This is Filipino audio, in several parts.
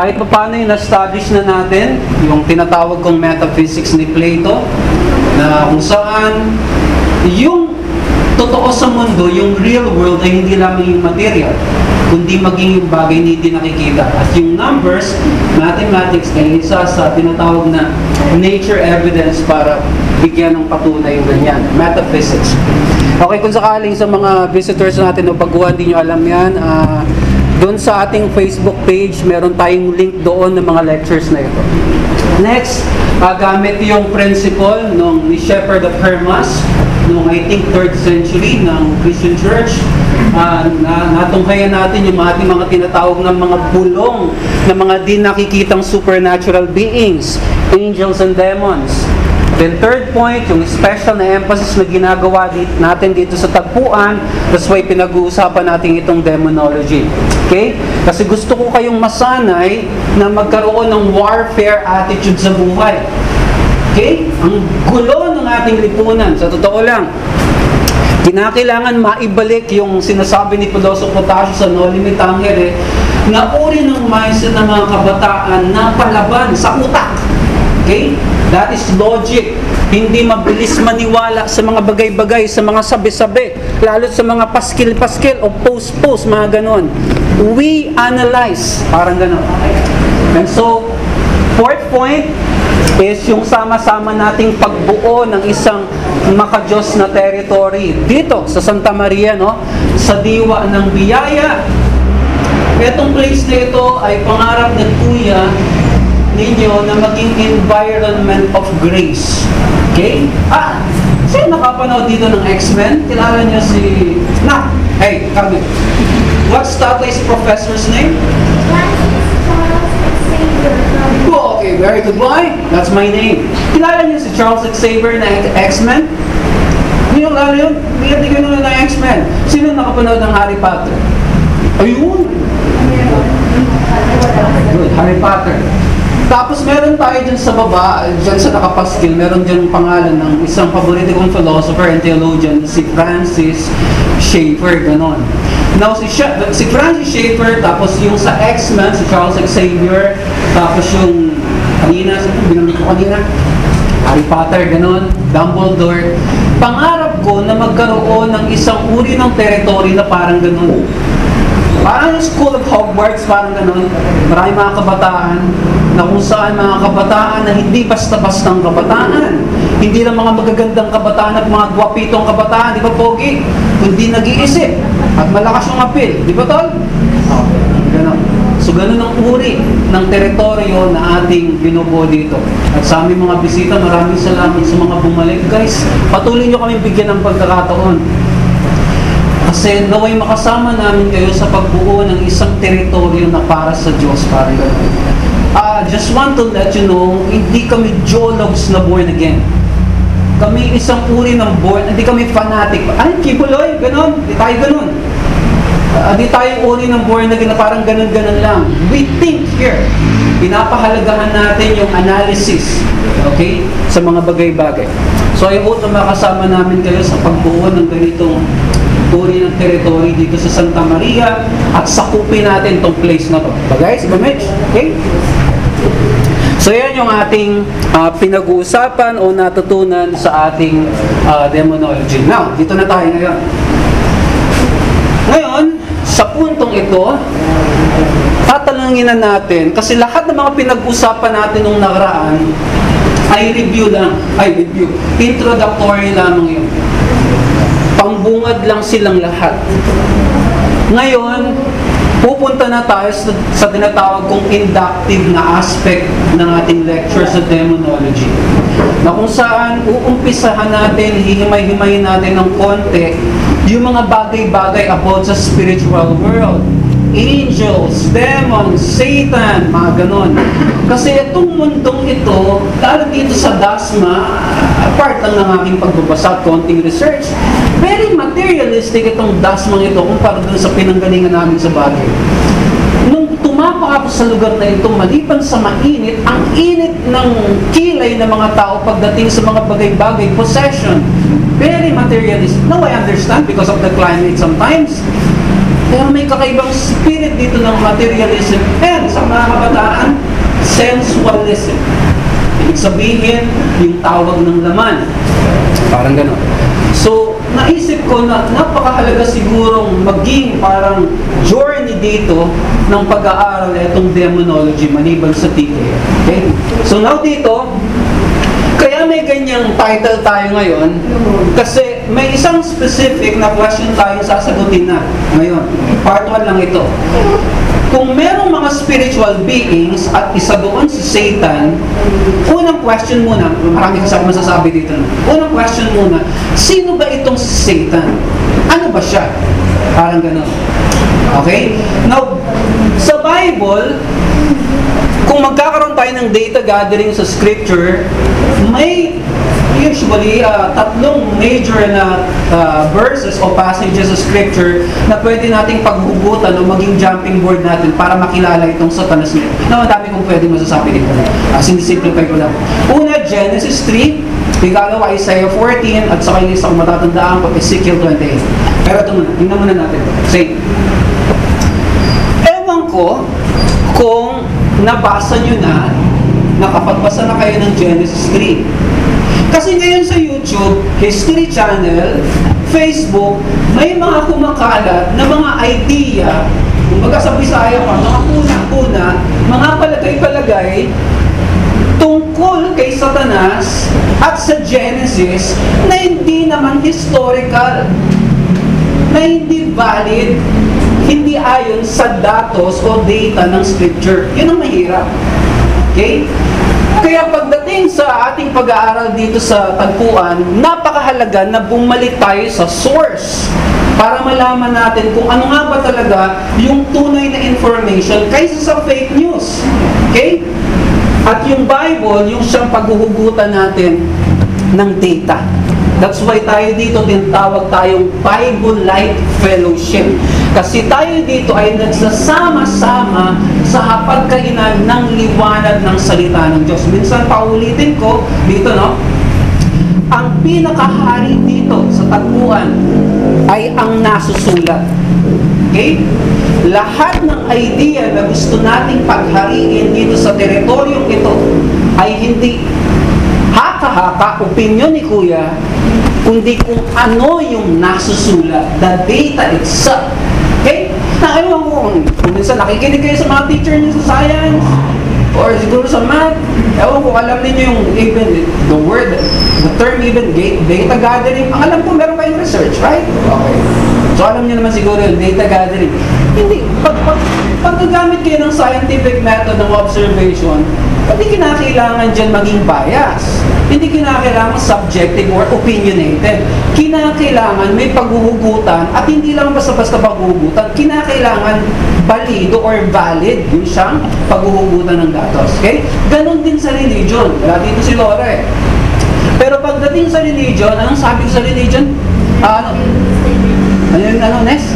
kahit pa paano yung na-establish na natin, yung tinatawag kong metaphysics ni Plato, na kung saan yung totoo sa mundo, yung real world ay hindi lamang yung material, kundi maging yung bagay na hindi nakikita. At yung numbers, mathematics ay isa sa tinatawag na nature evidence para bigyan ng patunay yung ganyan. Metaphysics. Okay, kung sakaling sa mga visitors natin o pagkuha, hindi nyo alam yan, ah, doon sa ating Facebook page, meron tayong link doon ng mga lectures na ito. Next, uh, gamit yung principle nung ni Shepherd of Hermas, nung I think 3rd century ng Christian Church, uh, na, natunghayan natin yung ating mga tinatawag ng mga bulong ng mga di nakikitang supernatural beings, angels and demons. Then third point, yung special na emphasis na ginagawa natin dito sa tagpuan, that's why pinag-uusapan natin itong demonology. Okay? Kasi gusto ko kayong masanay na magkaroon ng warfare attitude sa buhay. Okay? Ang gulo ng ating lipunan, sa totoo lang, kinakailangan maibalik yung sinasabi ni Piloso Potasio sa No Limit Tangere na uri ng mindset ng mga kabataan na palaban sa utak. Okay? That is logic. Hindi mabilis maniwala sa mga bagay-bagay, sa mga sabi-sabi, lalo sa mga paskil-paskil o post-post, mga ganon. We analyze, parang ganon. And so, fourth point is yung sama-sama nating pagbuo ng isang makajos na territory dito sa Santa Maria, no? Sa diwa ng biyaya. Itong place na ito ay pangarap ng kuya ninyo na maging environment of grace. Okay? Ah, sino nakapanood dito ng X-Men? Kilala niyo si... Na! Hey, Carmen. What's tatay's professor's name? Oh, okay, very good boy. That's my name. Kilala niyo si Charles Xavier na X-Men? Hindi yung kilala yun? Hindi ka nung ng X-Men. Sino nakapanood ng Harry Potter? Ayun! Good, Harry Potter. Tapos meron tayo dyan sa baba, dyan sa nakapaskil, meron dyan pangalan ng isang paborito kong philosopher and theologian, si Francis Schaeffer, ganon. Now, si, Sha- si Francis Schaeffer, tapos yung sa X-Men, si Charles Xavier, tapos yung kanina, binamit ko kanina, Harry Potter, ganon, Dumbledore. Pangarap ko na magkaroon ng isang uri ng territory na parang ganon. Parang yung School of Hogwarts, parang ganun. Marami mga kabataan na kung saan mga kabataan na hindi basta-bastang kabataan. Hindi lang mga magagandang kabataan at mga gwapitong kabataan, di ba, Pogi? Kundi nag-iisip at malakas yung apil. Di ba, Tol? Oh, ganun. So, ganun ang uri ng teritoryo na ating binubuo dito. At sa aming mga bisita, maraming salamat sa mga bumalik. Guys, patuloy nyo kami bigyan ng pagkakataon. Kasi naway makasama namin kayo sa pagbuo ng isang teritoryo na para sa Diyos, ganun. Uh, just want to let you know, hindi kami geologs na born again. Kami isang uri ng born, hindi kami fanatic. Ay, kibuloy, ganun, di tayo ganun. Uh, di tayo uri ng born again na parang ganun-ganun lang. We think here. Pinapahalagahan natin yung analysis, okay, sa mga bagay-bagay. So I hope na makasama namin kayo sa pagbuo ng ganitong uri ng territory dito sa Santa Maria at sakupin natin tong place na to. Ba guys? Ba Mitch? Okay? So yan yung ating uh, pinag-uusapan o natutunan sa ating uh, demonology. Now, dito na tayo ngayon. Ngayon, sa puntong ito, tatalangin na natin, kasi lahat ng mga pinag-usapan natin nung nakaraan, ay review lang, ay review, introductory lamang yun. Pangbungad lang silang lahat. Ngayon, pupunta na tayo sa, sa tinatawag kong inductive na aspect ng ating lecture sa demonology. Na kung saan uumpisahan natin, hihimay-himayin natin ng konti yung mga bagay-bagay about sa spiritual world. Angels, demons, Satan, mga ganon. Kasi itong mundong ito, lalo dito sa Dasma, apart lang ng aking pagbabasa konting research, very materialistic itong Dasmang ito kumpara dun sa pinanggalingan namin sa bagay. Nung tumapak ako sa lugar na ito, maliban sa mainit, ang init ng kilay ng mga tao pagdating sa mga bagay-bagay, possession, very materialistic. Now I understand because of the climate sometimes. Pero may kakaibang spirit dito ng materialism and sa mga kabataan spiritualism. Ibig sabihin, yung tawag ng laman. Parang gano'n. So, naisip ko na napakahalaga sigurong maging parang journey dito ng pag-aaral itong demonology maliban sa TK. Okay? So now dito, ganyang title tayo ngayon kasi may isang specific na question tayo sasagutin na ngayon. Part 1 lang ito. Kung merong mga spiritual beings at isa doon si Satan, unang question muna, marami kasi masasabi dito. Unang question muna, sino ba itong si Satan? Ano ba siya? Parang gano'n. Okay? Now, sa Bible, kung magkakaroon tayo ng data gathering sa scripture, may usually uh, tatlong major na uh, verses o passages sa scripture na pwede nating paghugutan o maging jumping board natin para makilala itong satanas nito. Na madami kong pwede masasabi dito. Uh, sinisimplify ko lang. Una, Genesis 3, ikalawa, Isaiah 14, at saka yung isang matatandaan ko, Ezekiel 28. Pero ito muna, tingnan muna natin. Say, ewan ko kung nabasa nyo na, nakapagbasa na kayo ng Genesis 3. Kasi ngayon sa YouTube, History Channel, Facebook, may mga kumakalat na mga idea, kumbaga sa Bisaya pa, mga kuna-kuna, mga palagay-palagay, tungkol kay Satanas at sa Genesis na hindi naman historical, na hindi valid, hindi ayon sa datos o data ng scripture. Yun ang mahirap. Okay? Kaya pagdating sa ating pag-aaral dito sa tagpuan, napakahalaga na bumalik tayo sa source para malaman natin kung ano nga ba talaga yung tunay na information kaysa sa fake news. Okay? At yung Bible, yung siyang paghuhugutan natin ng data. That's why tayo dito tinatawag tayong Bible Light Fellowship. Kasi tayo dito ay nagsasama-sama sa hapagkainan ng liwanag ng salita ng Diyos. Minsan paulitin ko dito, no? Ang pinakahari dito sa tagpuan ay ang nasusulat. Okay? Lahat ng idea na gusto nating paghariin dito sa teritoryong ito ay hindi haka-haka, opinion ni Kuya, kundi kung ano yung nasusulat, the data itself. Okay? Na ewan ko kung, minsan nakikinig kayo sa mga teacher niyo sa science, or siguro sa math, ewan ko, alam niyo yung even the word, the term even data gathering, ang alam ko meron kayong research, right? Okay. So alam niyo naman siguro yung data gathering. Hindi, pag, pag, pag gagamit kayo ng scientific method ng observation, hindi kinakailangan dyan maging bias. Hindi kinakailangan subjective or opinionated. Kinakailangan may paghuhugutan at hindi lang basta-basta paghuhugutan. Kinakailangan balido or valid yung siyang paghuhugutan ng datos. Okay? Ganon din sa religion. Wala dito si Laura eh. Pero pagdating sa religion, anong sabi sa religion? Uh, ano? Ano yung ano, Ness?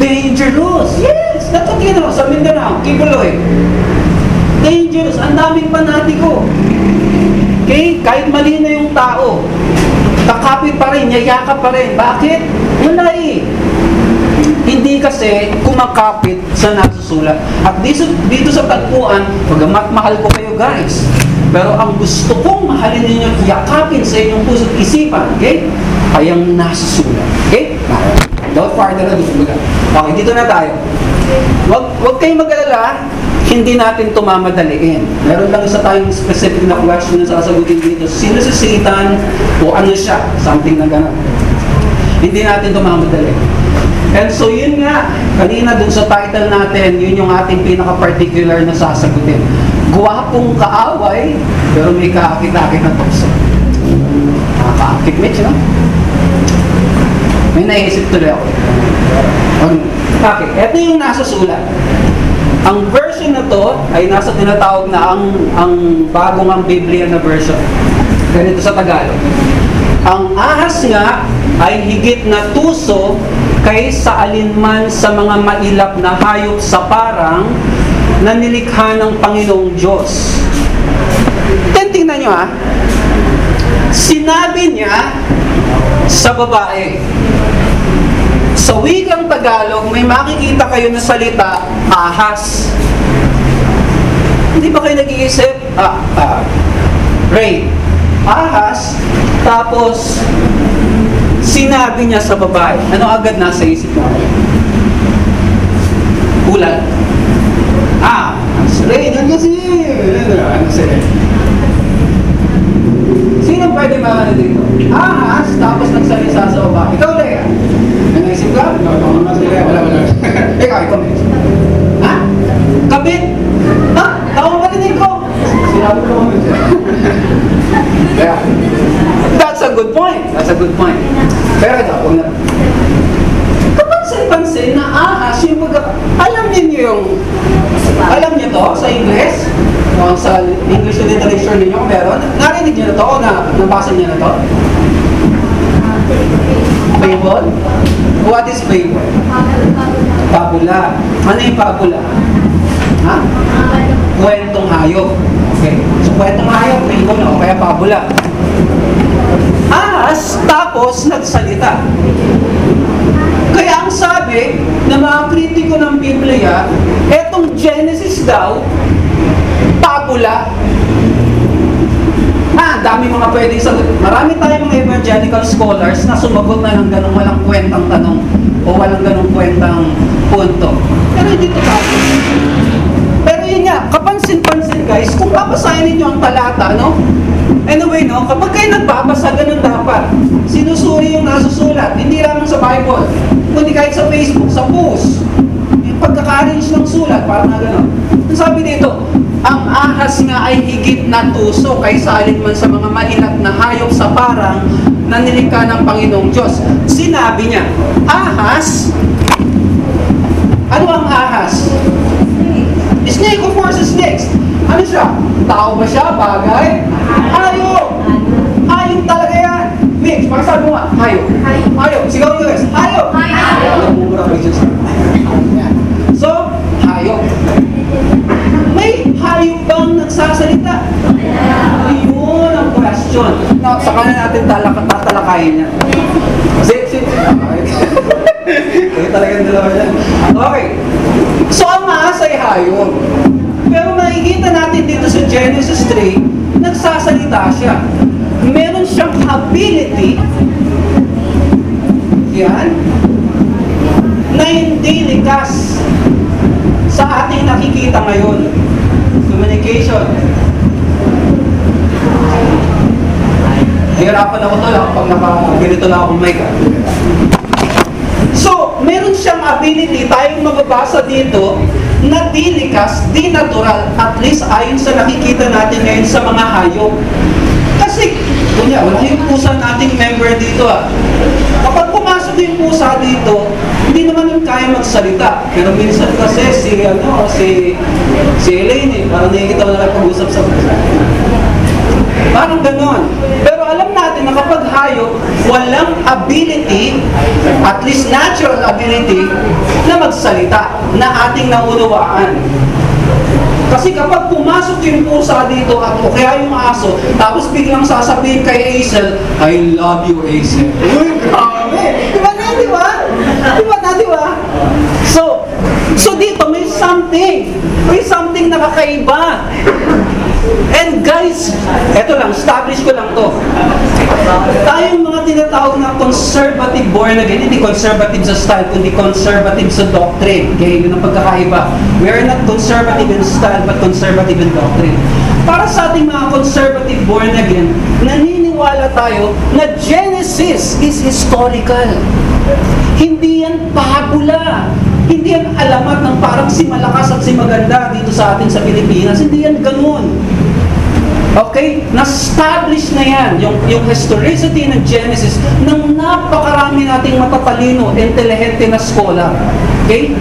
Dangerous! Yes! You know, sa Mindanao, Kibuloy dangerous. Ang daming panatiko. Okay? Kahit mali na yung tao, kakapit pa rin, yayaka pa rin. Bakit? Wala eh. Hindi kasi kumakapit sa nasusulat. At dito, dito sa tagpuan, pagamat mahal ko kayo guys, pero ang gusto kong mahalin ninyo, yakapin sa inyong puso't isipan, okay? Ay ang nasusulat. Okay? Without further ado, okay, dito na tayo. Wag, wag kayong mag-alala, hindi natin ito mamadaliin. Meron lang isa tayong specific na question na sasagutin dito. Sino si Satan o ano siya? Something na gano'n. Hindi natin ito mamadaliin. And so yun nga, kanina dun sa title natin, yun yung ating pinaka-particular na sasagutin. Guwapong kaaway, pero may kaakit-akit na tukso. Nakakaakit, Mitch, no? May naisip tuloy ako. Okay, ito yung nasa sulat. Ang version na to ay nasa tinatawag na ang ang bagong ang Biblia na version. Ganito sa Tagalog. Ang ahas nga ay higit na tuso kaysa alinman sa mga mailap na hayop sa parang na nilikha ng Panginoong Diyos. Tingnan nyo ha. Sinabi niya sa babae, sa wikang Tagalog, may makikita kayo na salita, ahas. Hindi ba kayo nag isip, ah, ah, Ray, ahas, tapos sinabi niya sa babae, ano agad nasa isip mo? Ulan. Ah, Ray, yan kasi. Ano sila? Sino pwede makano dito? Ahas, tapos nagsalisa sa babae. Ikaw, Lea. May naisip ka? Wala, wala, wala. Ikaw, ikaw. Ha? Kabit? Ha? Tao marinig ko. Sinabi ko naman siya. Yeah. That's a good point. That's good point. Pero ito, huwag na. Kapansin-pansin na ahas yung pag... Alam niyo yung... Alam niyo to sa English? O sa English literature ninyo kung meron? Narinig niyo na to o na, nabasa niyo na to? Fable? What is fable? Pabula. Ano yung pabula? Ha? Kwentong hayop. Okay. Kwentong hayop, fable o kaya pabula. Ahas, tapos nagsalita. Kaya ang sabi ng mga kritiko ng Biblia, etong Genesis daw, pabula. Ah, dami mga pwedeng sagot. Marami tayong mga evangelical scholars na sumagot na ng ganong walang kwentang tanong o walang ganong kwentang punto. Pero hindi to tapos. Pero yun nga, kapansin-pansin guys, kung babasahin ninyo ang talata, no? Anyway, no, kapag kayo nagbabasa, ganun dapat. Sinusuri yung nasusulat, hindi lamang sa Bible, kundi kahit sa Facebook, sa post. Yung pagkaka-arrange ng sulat, parang na gano'n. Ang sabi dito, ang ahas nga ay higit na tuso kaysa alinman sa mga malilat na hayop sa parang na nilikha ng Panginoong Diyos. Sinabi niya, ahas, ano ang ahas? Snake, of course, snakes. Ano siya? Tao ba siya? Bagay? Hayop! Hayop talaga yan! Mix, pakisabi mo nga, hayop. Hayop. Sigaw nyo guys, hayop! Nagmumura kayo dyan. So, hayop. May hayop bang nagsasalita? Ayun ang question. Now, sa kanya natin talak tatalakayin yan. Sit, sit. Kaya talagang dalawa yan. Okay. So, ang maas ay hayop. Pero makikita natin dito sa Genesis 3, nagsasalita siya. Meron siyang ability, yan, na hindi likas sa ating nakikita ngayon. Communication. Nahirapan ako to lang pag naka-ganito lang akong mic. ah. So, meron siyang ability, tayong mababasa dito, na di likas, di natural, at least ayon sa nakikita natin ngayon sa mga hayop. Kasi, kunya, wala yung pusa nating member dito ah. Kapag pumasok yung pusa dito, hindi naman yung kaya magsalita. Pero minsan kasi si, ano, si, si Elaine eh, parang nakikita ko na nagpag-usap sa pusa. Parang ganon. Pero alam natin na kapag hayop, walang ability, at least natural ability, na magsalita, na ating naunawaan. Kasi kapag pumasok yung pusa dito at o kaya yung aso, tapos biglang sasabihin kay Hazel, I love you, Hazel. Uy, grabe! Di ba na, di ba? Di ba na, di ba? So, so dito may something. May something na kakaiba. And guys, eto lang, establish ko lang to. Tayong mga tinatawag na conservative born again, hindi conservative sa style, kundi conservative sa doctrine. Okay, yun ang pagkakaiba. We are not conservative in style, but conservative in doctrine. Para sa ating mga conservative born again, naniniwala tayo na Genesis is historical. Hindi yan pabula. Hindi yan alamat ng parang si malakas at si maganda dito sa atin sa Pilipinas. Hindi yan ganun. Okay? Na-establish na yan, yung, yung historicity ng Genesis ng napakarami nating matatalino, intelihente na scholar. Okay?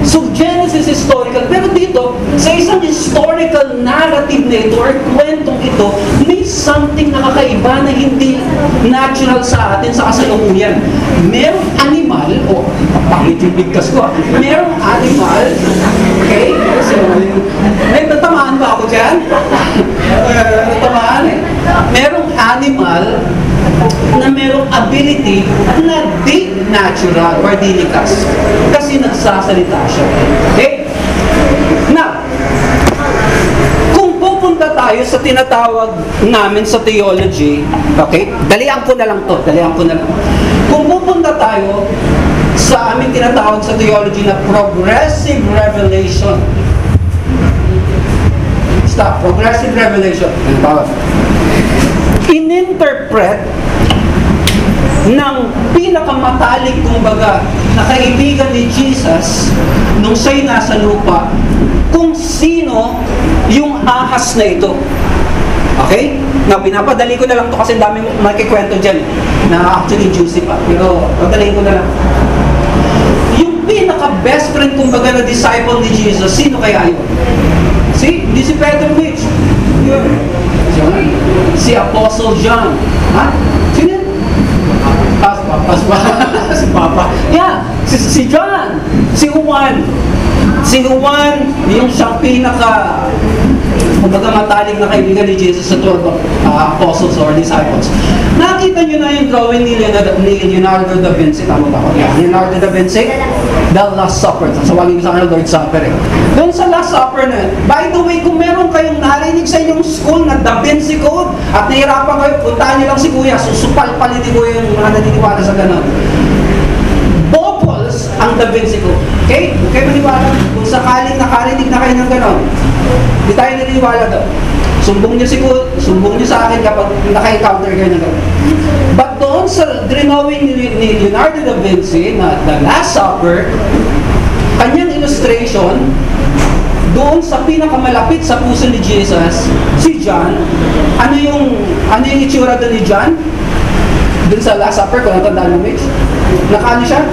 So, Genesis historical. Pero dito, sa isang historical narrative na ito or kwentong ito, may something na kakaiba na hindi natural sa atin sa kasalukuyan. Merong animal, o oh, pangit yung bigkas ko, ah. merong animal, okay? Kasi, may natamaan ba ako dyan? natamaan eh. Merong animal na merong ability na di natural or di likas. Kasi nagsasalita siya. Okay? Now, kung po tayo sa tinatawag namin sa theology, okay? Dalian ko na lang to, dalian ko na lang. Kung pupunta tayo sa aming tinatawag sa theology na progressive revelation. Stop, progressive revelation. Ano tawag? Ininterpret ng pinakamatalik kumbaga na kaibigan ni Jesus nung siya'y nasa lupa kung sino yung ahas na ito. Okay? Na pinapadali ko na lang to kasi dami makikwento dyan na actually juicy pa. Pero padaliin ko na lang. Yung pinaka-best friend kumbaga na disciple ni Jesus, sino kaya yun? Si, di si Pedro Mitch. Yun. Si Apostle John. Ha? Sino? Pas, pas, pas, si Papa. Yeah, si, si John. Si Juan. Si Juan, yung siyang pinaka kumbaga mataling na kaibigan ni Jesus sa 12 uh, apostles or disciples. Nakita nyo na yung drawing ni Leonardo, Leonardo da Vinci. Tama ba ako? Yeah. Leonardo da Vinci, The Last Supper. Sawagin ko sa kanila Lord's Supper eh. Doon sa Last Supper na, by the way, kung meron kayong narinig sa inyong school na Da Vinci Code at nahirapan kayo, puntahan nyo lang si Kuya, susupal-palin ni Kuya yung mga naniniwala sa ganun. Bopols ang Da Vinci Code. Okay? Okay maniwala? Kung sakaling nakarinig na kayo ng ganon, hindi tayo naniniwala daw. Sumbong niyo si sumbong niyo sa akin kapag naka-encounter kayo ng. But doon sa drawing ni, ni Leonardo da Vinci na The Last Supper, kanyang illustration, doon sa pinakamalapit sa puso ni Jesus, si John, ano yung ano yung itsura doon ni John? Doon sa Last Supper, kung natandaan mo, Mitch? Nakaano siya?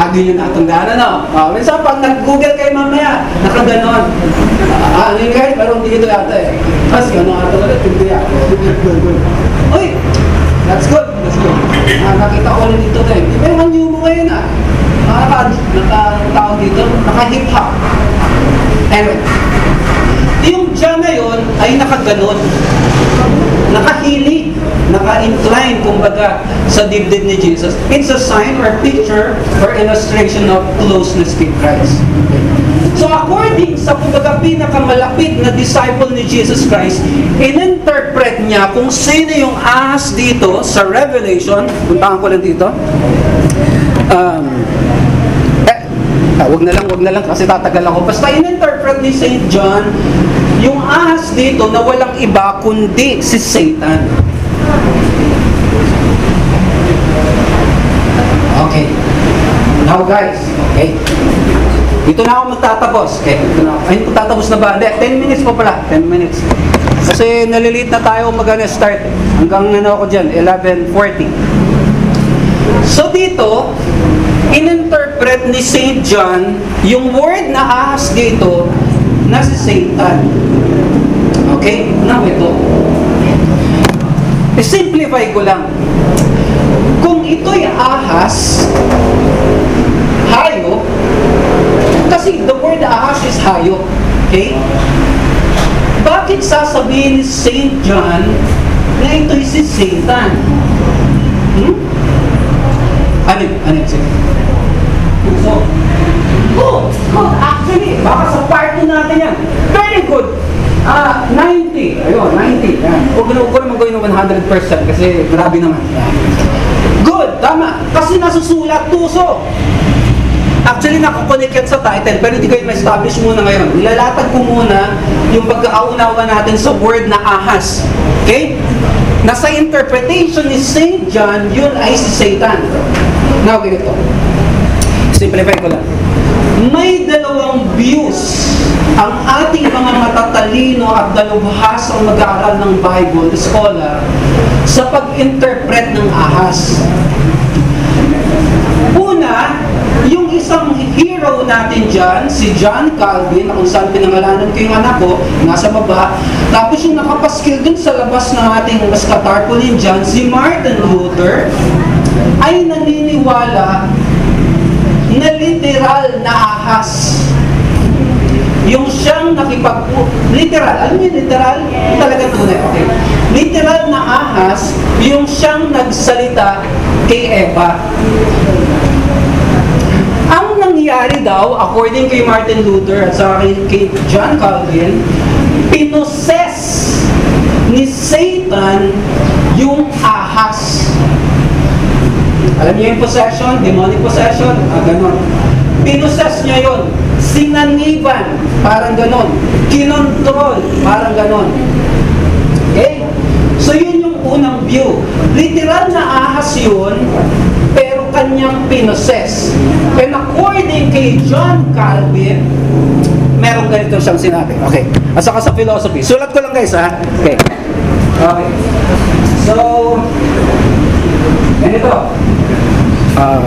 Ah, di nyo natandaan, ano? Ah, minsan pag nag-google kayo mamaya, nakaganon. Ah, ano yun guys? Pero hindi ito yata eh. Kasi ano ata ulit, hindi yata. Uy! That's good, that's good. Ah, nakita ko ulit dito. Di ba yung anyo mo ngayon ah? Nakaka, nakatawag dito, naka-hip hop. Anyway, yung John na yun ay nakaganon. Nakahilig, naka-incline, kumbaga, sa dibdib ni Jesus. It's a sign or picture or illustration of closeness to Christ. So according sa kumbaga pinakamalapit na disciple ni Jesus Christ, ininterpret niya kung sino yung ahas dito sa Revelation. Puntahan ko lang dito. Um, Ah, wag na lang, wag na lang kasi tatagal ako. Basta in-interpret ni St. John yung ahas dito na walang iba kundi si Satan. Okay. Now guys, okay. Dito na ako magtatapos. Okay, dito na. Ayun, magtatapos na ba? Hindi, 10 minutes pa pala. 10 minutes. Kasi nalilate na tayo mag-start. Hanggang ano ako dyan, 11.40. So dito, ininterpret ni St. John yung word na ahas dito na si Satan. Okay? Now ito. I-simplify ko lang. Kung ito'y ahas, kasi the word ahas is hayo. Okay? Bakit sasabihin ni St. John na ito'y si Satan? Hmm? Ano? Ano? Sige. So, good, good. Actually, baka sa part 2 natin yan. Very good. Ah, 90. Ayun, 90. Yan. Huwag na, huwag naman gawin ng 100% kasi grabe naman. Good, tama. Kasi nasusulat tuso. Actually, nakakonect yan sa title, pero hindi yung ma-establish muna ngayon. Ilalatag ko muna yung pagkaunawa natin sa word na ahas. Okay? Nasa interpretation ni St. John, yun ay si Satan. Now, ganito. Simplify ko lang. May dalawang views ang ating mga matatalino at dalubhasang mag-aaral ng Bible scholar sa pag-interpret ng ahas. Una, isang hero natin dyan, si John Calvin, na kung saan pinangalanan ko yung anak ko, nasa baba. Tapos yung nakapaskil dun sa labas ng ating mas tarpaulin dyan, si Martin Luther, ay naniniwala na literal na ahas. Yung siyang nakipag... Literal. Alam niyo literal? Talaga tunay. Okay. Literal na ahas, yung siyang nagsalita kay Eva. Ang nangyari daw, according kay Martin Luther at sa kay John Calvin, pinoses ni Satan yung ahas. Alam niyo yung possession, demonic possession, ah, ganon. Pinoses niya yon, sinaniban, parang ganon. Kinontrol, parang ganon. Okay? So yun yung unang view. Literal na ahas yun, pero kanyang pinoses. And according kay John Calvin, meron ganito siyang sinabi. Okay. At saka sa philosophy. Sulat ko lang guys ha. Okay. Okay. So, ganito. Ah,